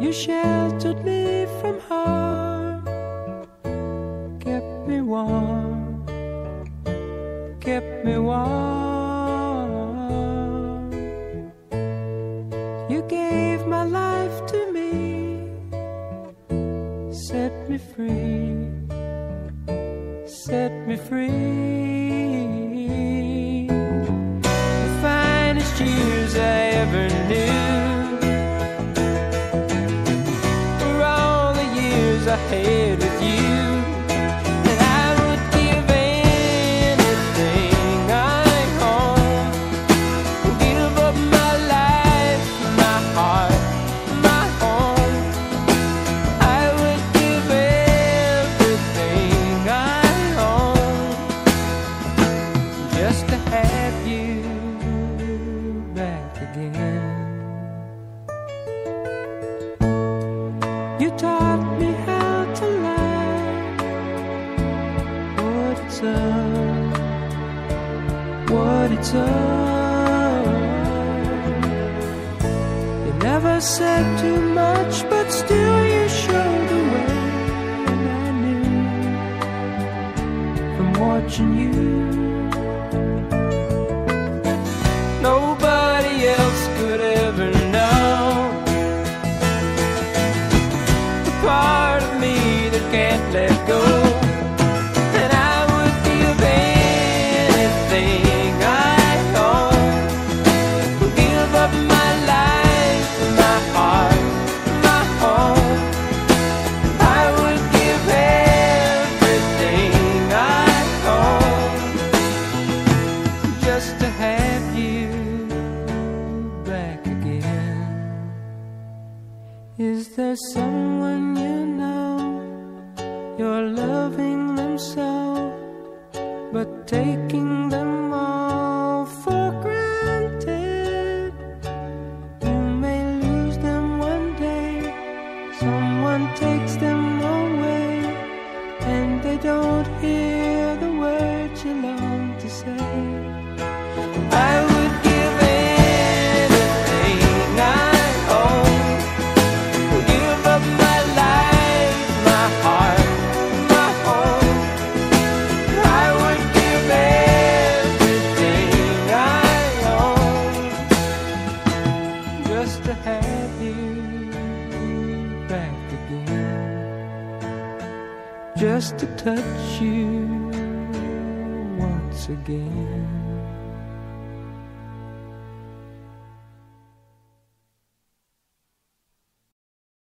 You sheltered me from harm, kept me warm, kept me warm. You gave my life to me, set me free, set me free. Just to have you back again. What it's up. You never said too much, but still you showed the way. And I knew from watching you. Nobody else could ever know the part of me that can't let go. Is there someone you know you're loving them so, but taking them all for granted? You may lose them one day, someone takes them away, and they don't hear the words you long to say. To have you back again. Just to touch you once again.